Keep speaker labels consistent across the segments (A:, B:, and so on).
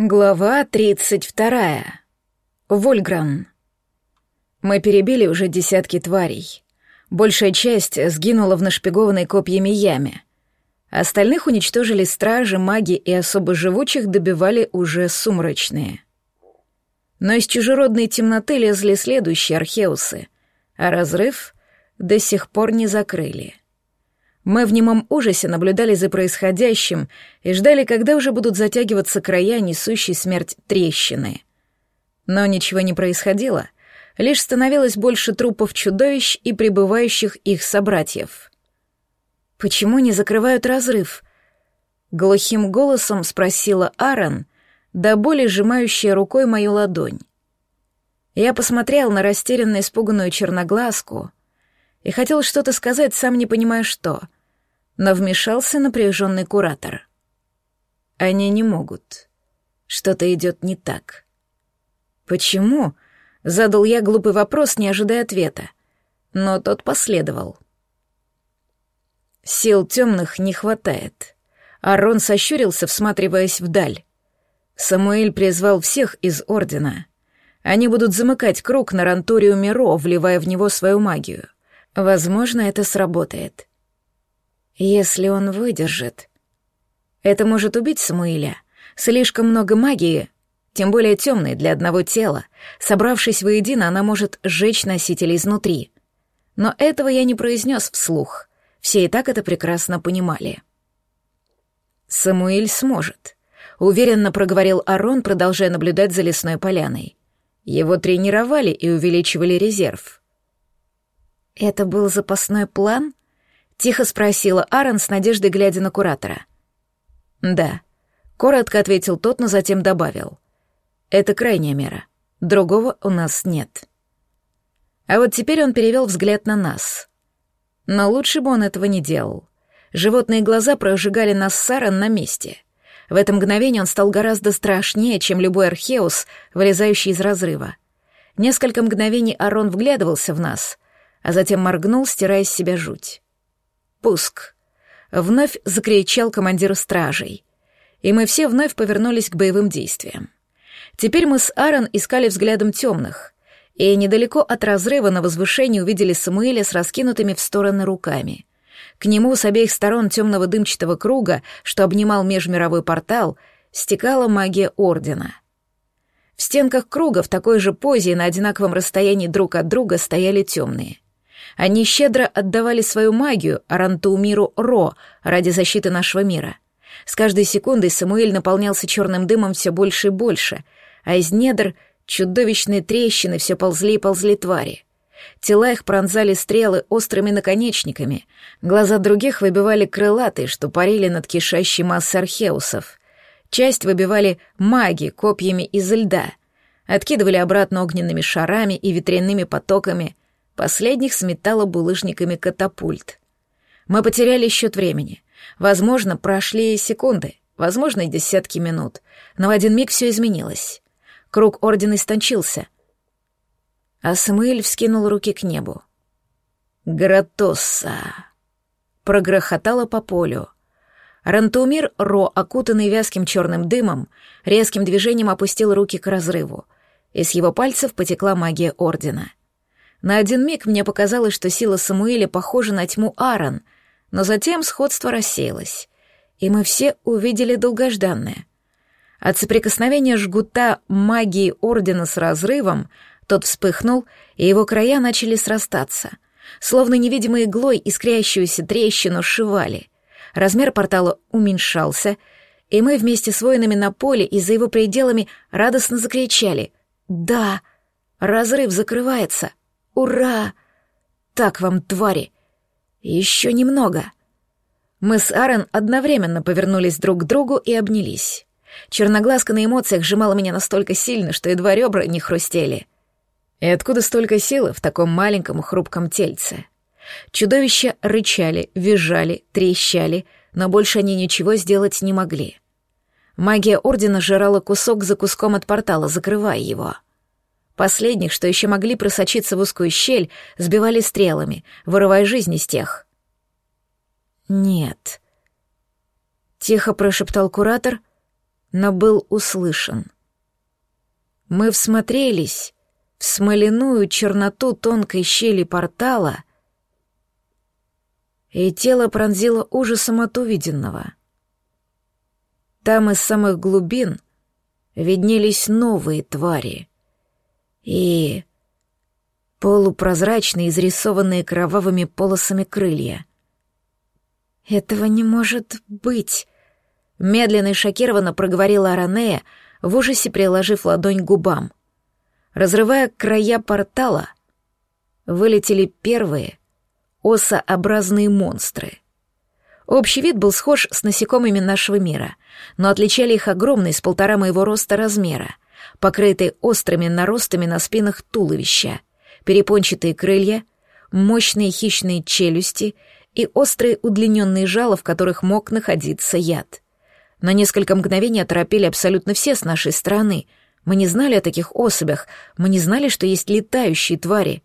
A: Глава 32. Вольгран. Мы перебили уже десятки тварей. Большая часть сгинула в нашпигованной копьями яме. Остальных уничтожили стражи, маги и особо живучих добивали уже сумрачные. Но из чужеродной темноты лезли следующие археусы, а разрыв до сих пор не закрыли. Мы в немом ужасе наблюдали за происходящим и ждали, когда уже будут затягиваться края, несущей смерть трещины. Но ничего не происходило, лишь становилось больше трупов чудовищ и пребывающих их собратьев. «Почему не закрывают разрыв?» Глухим голосом спросила Аарон, до боли сжимающая рукой мою ладонь. Я посмотрел на растерянно испуганную черноглазку и хотел что-то сказать, сам не понимая что — но вмешался напряженный куратор. Они не могут. Что-то идет не так. Почему? Задал я глупый вопрос, не ожидая ответа. Но тот последовал. Сил темных не хватает. Арон сощурился, всматриваясь вдаль. Самуэль призвал всех из Ордена. Они будут замыкать круг на Ранторию Миро, вливая в него свою магию. Возможно, это сработает. Если он выдержит. Это может убить Самуиля. Слишком много магии, тем более темной для одного тела. Собравшись воедино, она может сжечь носителя изнутри. Но этого я не произнес вслух. Все и так это прекрасно понимали. Самуиль сможет. Уверенно проговорил Арон, продолжая наблюдать за лесной поляной. Его тренировали и увеличивали резерв. Это был запасной план? Тихо спросила Аарон с надеждой, глядя на куратора. «Да», — коротко ответил тот, но затем добавил. «Это крайняя мера. Другого у нас нет». А вот теперь он перевел взгляд на нас. Но лучше бы он этого не делал. Животные глаза прожигали нас с Аарон на месте. В это мгновение он стал гораздо страшнее, чем любой археус, вылезающий из разрыва. Несколько мгновений Арон вглядывался в нас, а затем моргнул, стирая с себя жуть. «Пуск!» — вновь закричал командир стражей. И мы все вновь повернулись к боевым действиям. Теперь мы с Аарон искали взглядом темных, и недалеко от разрыва на возвышении увидели Самуэля с раскинутыми в стороны руками. К нему с обеих сторон темного дымчатого круга, что обнимал межмировой портал, стекала магия Ордена. В стенках круга в такой же позе и на одинаковом расстоянии друг от друга стояли темные — они щедро отдавали свою магию Арантаумиру Ро ради защиты нашего мира. С каждой секундой Самуэль наполнялся черным дымом все больше и больше, а из недр чудовищные трещины все ползли и ползли твари. Тела их пронзали стрелы острыми наконечниками, глаза других выбивали крылатые, что парили над кишащей массой археусов. Часть выбивали маги копьями из льда, откидывали обратно огненными шарами и ветряными потоками — Последних сметало булыжниками катапульт. Мы потеряли счет времени. Возможно, прошли секунды, возможно, и десятки минут. Но в один миг все изменилось. Круг ордена истончился. А Самуэль вскинул руки к небу. «Гратосса!» Прогрохотало по полю. Рантаумир Ро, окутанный вязким черным дымом, резким движением опустил руки к разрыву. Из его пальцев потекла магия Ордена. На один миг мне показалось, что сила Самуэля похожа на тьму Аарон, но затем сходство рассеялось, и мы все увидели долгожданное. От соприкосновения жгута магии Ордена с разрывом тот вспыхнул, и его края начали срастаться. Словно невидимой иглой искрящуюся трещину сшивали. Размер портала уменьшался, и мы вместе с воинами на поле и за его пределами радостно закричали «Да! Разрыв закрывается! Ура! Так вам, твари! Еще немного!» Мы с Аарон одновременно повернулись друг к другу и обнялись. Черноглазка на эмоциях сжимала меня настолько сильно, что едва ребра не хрустели. И откуда столько силы в таком маленьком хрупком тельце? Чудовища рычали, визжали, трещали, но больше они ничего сделать не могли. Магия Ордена жрала кусок за куском от портала, закрывая его — Последних, что еще могли просочиться в узкую щель, сбивали стрелами, вырывая жизнь из тех. «Нет», — тихо прошептал куратор, но был услышан. Мы всмотрелись в смоляную черноту тонкой щели портала, и тело пронзило ужасом от увиденного. Там из самых глубин виднелись новые твари. И полупрозрачные, изрисованные кровавыми полосами крылья. «Этого не может быть!» Медленно и шокированно проговорила Аранея, в ужасе приложив ладонь к губам. Разрывая края портала, вылетели первые осообразные монстры. Общий вид был схож с насекомыми нашего мира, но отличали их огромные с полтора моего роста размера, покрытые острыми наростами на спинах туловища, перепончатые крылья, мощные хищные челюсти и острые удлиненные жало, в которых мог находиться яд. На несколько мгновений оторопели абсолютно все с нашей стороны. Мы не знали о таких особях, мы не знали, что есть летающие твари.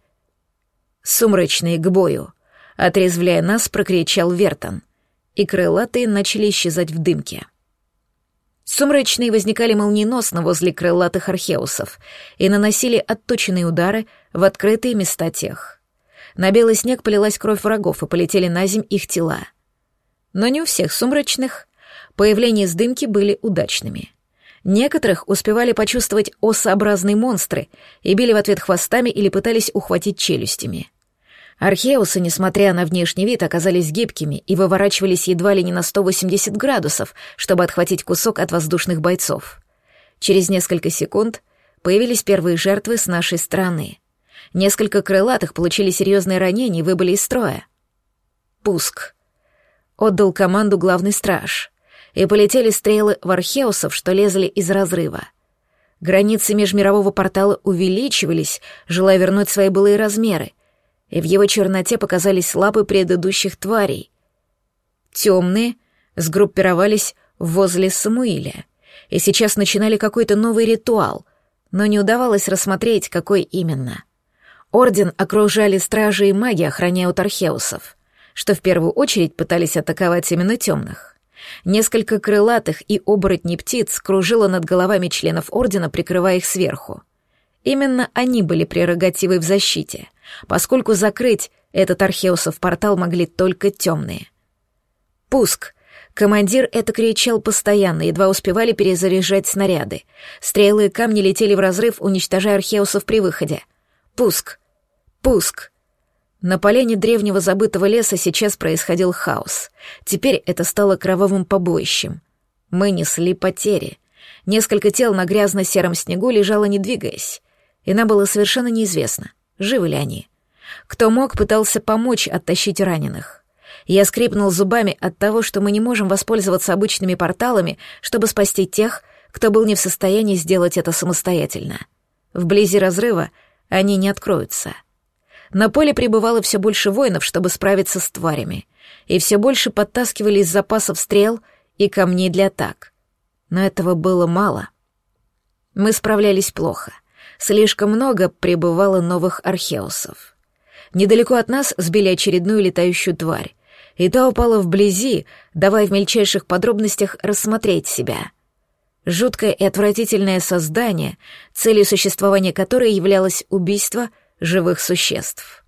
A: «Сумрачные к бою!» — отрезвляя нас, прокричал Вертон. И крылатые начали исчезать в дымке. Сумрачные возникали молниеносно возле крылатых археусов и наносили отточенные удары в открытые места тех. На белый снег полилась кровь врагов, и полетели на земь их тела. Но не у всех сумрачных появления с дымки были удачными. Некоторых успевали почувствовать осообразные монстры и били в ответ хвостами или пытались ухватить челюстями. Археусы, несмотря на внешний вид, оказались гибкими и выворачивались едва ли не на 180 градусов, чтобы отхватить кусок от воздушных бойцов. Через несколько секунд появились первые жертвы с нашей стороны. Несколько крылатых получили серьезные ранения и выбыли из строя. Пуск. Отдал команду главный страж и полетели стрелы в археусов, что лезли из разрыва. Границы межмирового портала увеличивались, желая вернуть свои былые размеры, и в его черноте показались лапы предыдущих тварей. Темные сгруппировались возле Самуиля, и сейчас начинали какой-то новый ритуал, но не удавалось рассмотреть, какой именно. Орден окружали стражи и маги, охраняя от археусов, что в первую очередь пытались атаковать именно темных. Несколько крылатых и оборотней птиц кружило над головами членов Ордена, прикрывая их сверху. Именно они были прерогативой в защите, поскольку закрыть этот археусов портал могли только темные. «Пуск!» Командир это кричал постоянно, едва успевали перезаряжать снаряды. Стрелы и камни летели в разрыв, уничтожая археусов при выходе. «Пуск! Пуск!» На полене древнего забытого леса сейчас происходил хаос. Теперь это стало кровавым побоищем. Мы несли потери. Несколько тел на грязно-сером снегу лежало, не двигаясь. И нам было совершенно неизвестно, живы ли они. Кто мог, пытался помочь оттащить раненых. Я скрипнул зубами от того, что мы не можем воспользоваться обычными порталами, чтобы спасти тех, кто был не в состоянии сделать это самостоятельно. Вблизи разрыва они не откроются. На поле прибывало все больше воинов, чтобы справиться с тварями, и все больше подтаскивали из запасов стрел и камней для атак. Но этого было мало. Мы справлялись плохо. Слишком много прибывало новых археусов. Недалеко от нас сбили очередную летающую тварь, и та упала вблизи, давая в мельчайших подробностях рассмотреть себя. Жуткое и отвратительное создание, целью существования которой являлось убийство — живых существ.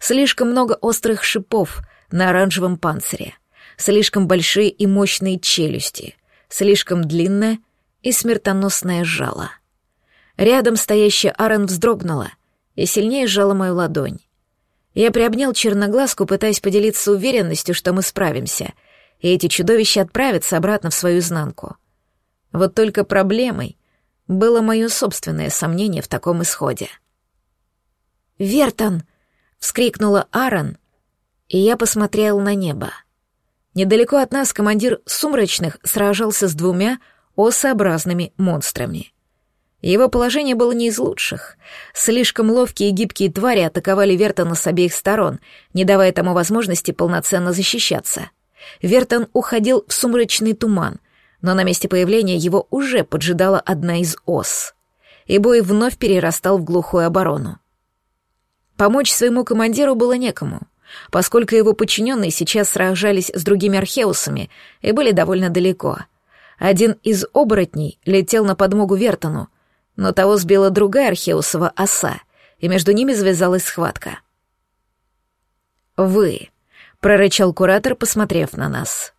A: Слишком много острых шипов на оранжевом панцире, слишком большие и мощные челюсти, слишком длинное и смертоносное жало. Рядом стоящая Аарон вздрогнула и сильнее сжала мою ладонь. Я приобнял черноглазку, пытаясь поделиться уверенностью, что мы справимся, и эти чудовища отправятся обратно в свою изнанку. Вот только проблемой было мое собственное сомнение в таком исходе. «Вертон!» — вскрикнула Аарон, и я посмотрел на небо. Недалеко от нас командир сумрачных сражался с двумя осообразными монстрами. Его положение было не из лучших. Слишком ловкие и гибкие твари атаковали Вертона с обеих сторон, не давая тому возможности полноценно защищаться. Вертон уходил в сумрачный туман, но на месте появления его уже поджидала одна из ос. И бой вновь перерастал в глухую оборону. Помочь своему командиру было некому, поскольку его подчиненные сейчас сражались с другими археусами и были довольно далеко. Один из оборотней летел на подмогу Вертону, но того сбила другая археусова оса, и между ними завязалась схватка. «Вы», — прорычал куратор, посмотрев на нас.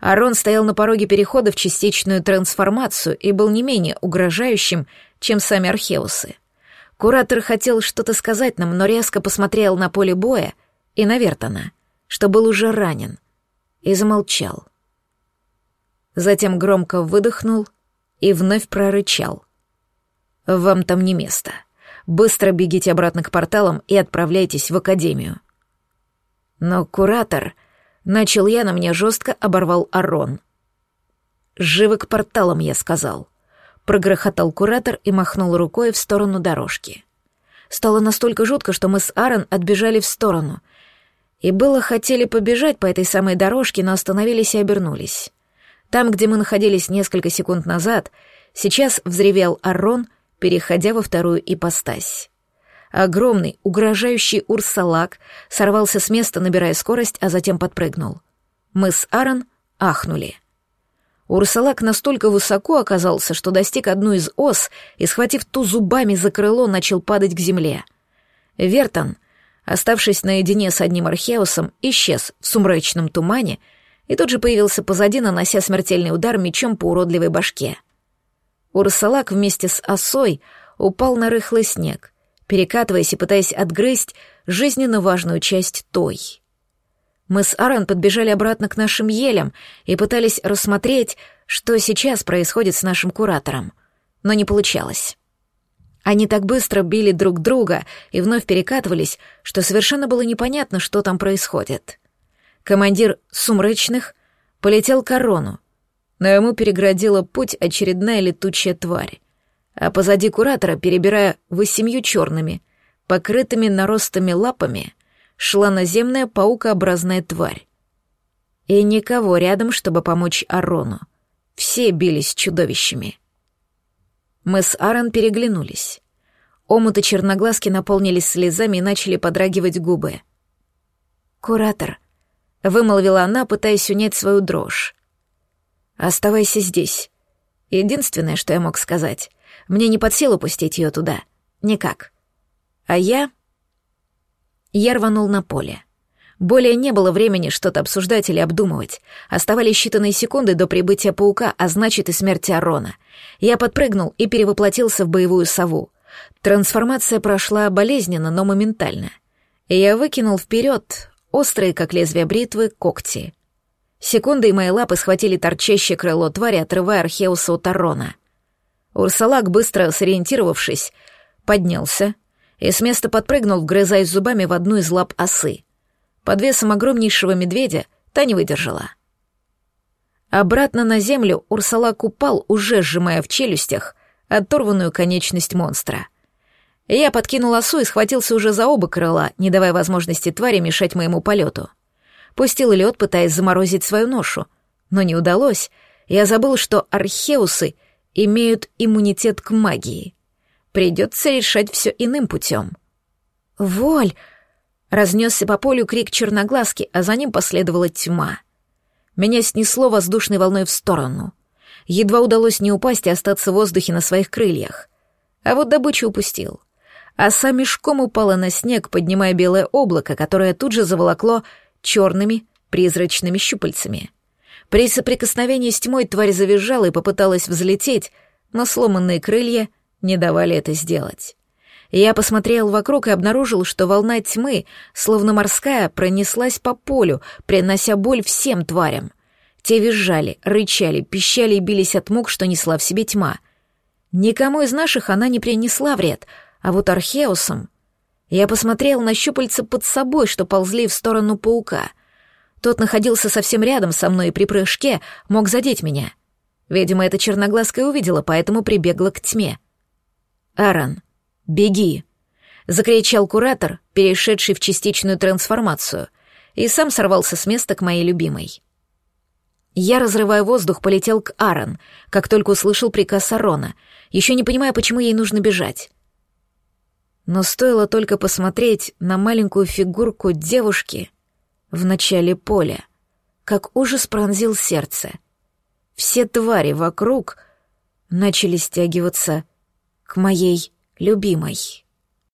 A: Арон стоял на пороге перехода в частичную трансформацию и был не менее угрожающим, чем сами археусы. Куратор хотел что-то сказать нам, но резко посмотрел на поле боя и на Вертона, что был уже ранен, и замолчал. Затем громко выдохнул и вновь прорычал. «Вам там не место. Быстро бегите обратно к порталам и отправляйтесь в академию». Но куратор... Начал я, на меня жестко оборвал Арон. «Живы к порталам», — я сказал. Прогрохотал куратор и махнул рукой в сторону дорожки. Стало настолько жутко, что мы с Аарон отбежали в сторону. И было хотели побежать по этой самой дорожке, но остановились и обернулись. Там, где мы находились несколько секунд назад, сейчас взревел Арон, переходя во вторую ипостась. Огромный, угрожающий урсалак сорвался с места, набирая скорость, а затем подпрыгнул. Мы с Аарон ахнули. Урсалак настолько высоко оказался, что достиг одну из ос и, схватив ту зубами за крыло, начал падать к земле. Вертон, оставшись наедине с одним археусом, исчез в сумрачном тумане и тут же появился позади, нанося смертельный удар мечом по уродливой башке. Урсалак вместе с осой упал на рыхлый снег — перекатываясь и пытаясь отгрызть жизненно важную часть той. Мы с Арен подбежали обратно к нашим елям и пытались рассмотреть, что сейчас происходит с нашим куратором, но не получалось. Они так быстро били друг друга и вновь перекатывались, что совершенно было непонятно, что там происходит. Командир сумрачных полетел к корону, но ему переградила путь очередная летучая тварь а позади куратора, перебирая восемью черными, покрытыми наростами лапами, шла наземная паукообразная тварь. И никого рядом, чтобы помочь Арону. Все бились чудовищами. Мы с Аарон переглянулись. Омуты черноглазки наполнились слезами и начали подрагивать губы. «Куратор», — вымолвила она, пытаясь унять свою дрожь. «Оставайся здесь. Единственное, что я мог сказать. Мне не под силу пустить ее туда. Никак. А я... Я рванул на поле. Более не было времени что-то обсуждать или обдумывать. Оставались считанные секунды до прибытия паука, а значит и смерти Арона. Я подпрыгнул и перевоплотился в боевую сову. Трансформация прошла болезненно, но моментально. И я выкинул вперед острые, как лезвие бритвы, когти. Секунды, и мои лапы схватили торчащее крыло твари, отрывая Археуса от Арона — Урсалак, быстро сориентировавшись, поднялся и с места подпрыгнул, вгрызаясь зубами в одну из лап осы. Под весом огромнейшего медведя та не выдержала. Обратно на землю Урсалак упал, уже сжимая в челюстях оторванную конечность монстра. Я подкинул осу и схватился уже за оба крыла, не давая возможности твари мешать моему полету. Пустил лед, пытаясь заморозить свою ношу, но не удалось. Я забыл, что археусы — имеют иммунитет к магии. Придется решать все иным путем. «Воль!» — разнесся по полю крик черноглазки, а за ним последовала тьма. Меня снесло воздушной волной в сторону. Едва удалось не упасть и остаться в воздухе на своих крыльях. А вот добычу упустил. Оса мешком упала на снег, поднимая белое облако, которое тут же заволокло черными призрачными щупальцами — при соприкосновении с тьмой тварь завизжала и попыталась взлететь, но сломанные крылья не давали это сделать. Я посмотрел вокруг и обнаружил, что волна тьмы, словно морская, пронеслась по полю, принося боль всем тварям. Те визжали, рычали, пищали и бились от мук, что несла в себе тьма. Никому из наших она не принесла вред, а вот Археусам... Я посмотрел на щупальца под собой, что ползли в сторону паука. Тот находился совсем рядом со мной и при прыжке мог задеть меня. Видимо, эта черноглазка увидела, поэтому прибегла к тьме. «Аарон, беги!» — закричал куратор, перешедший в частичную трансформацию, и сам сорвался с места к моей любимой. Я, разрывая воздух, полетел к Аарон, как только услышал приказ Арона, еще не понимая, почему ей нужно бежать. Но стоило только посмотреть на маленькую фигурку девушки — в начале поля, как ужас пронзил сердце. все твари вокруг начали стягиваться к моей любимой.